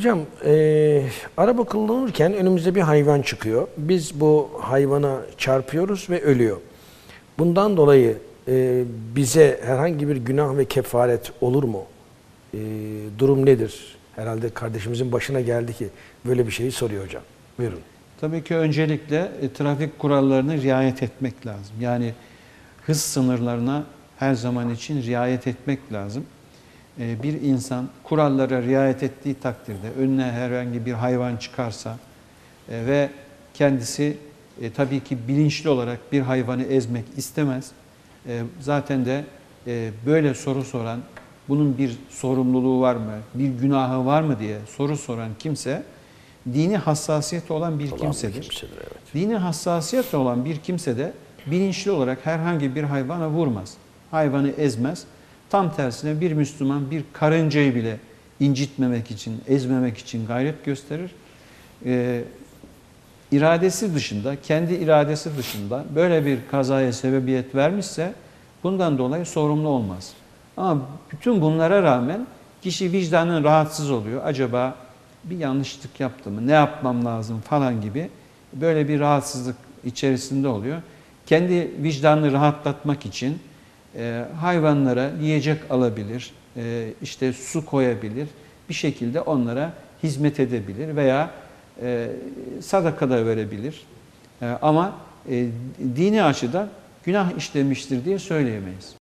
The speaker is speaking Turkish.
Hocam, e, araba kullanırken önümüzde bir hayvan çıkıyor. Biz bu hayvana çarpıyoruz ve ölüyor. Bundan dolayı e, bize herhangi bir günah ve kefaret olur mu? E, durum nedir? Herhalde kardeşimizin başına geldi ki böyle bir şeyi soruyor hocam. Buyurun. Tabii ki öncelikle e, trafik kurallarını riayet etmek lazım. Yani hız sınırlarına her zaman için riayet etmek lazım. E, bir insan kurallara riayet ettiği takdirde önüne herhangi bir hayvan çıkarsa e, ve kendisi e, tabii ki bilinçli olarak bir hayvanı ezmek istemez. E, zaten de e, böyle soru soran, bunun bir sorumluluğu var mı, bir günahı var mı diye soru soran kimse dini hassasiyeti olan bir Olan bir kimsedir. kimsedir, evet. Dini hassasiyet olan bir kimse de bilinçli olarak herhangi bir hayvana vurmaz. Hayvanı ezmez. Tam tersine bir Müslüman bir karıncayı bile incitmemek için, ezmemek için gayret gösterir. Ee, iradesi dışında, kendi iradesi dışında böyle bir kazaya sebebiyet vermişse bundan dolayı sorumlu olmaz. Ama bütün bunlara rağmen kişi vicdanın rahatsız oluyor. Acaba bir yanlışlık yaptı mı, ne yapmam lazım falan gibi böyle bir rahatsızlık içerisinde oluyor. Kendi vicdanını rahatlatmak için e, hayvanlara yiyecek alabilir, e, işte su koyabilir, bir şekilde onlara hizmet edebilir veya e, sadaka da verebilir. E, ama e, dini açıdan günah işlemiştir diye söyleyemeyiz.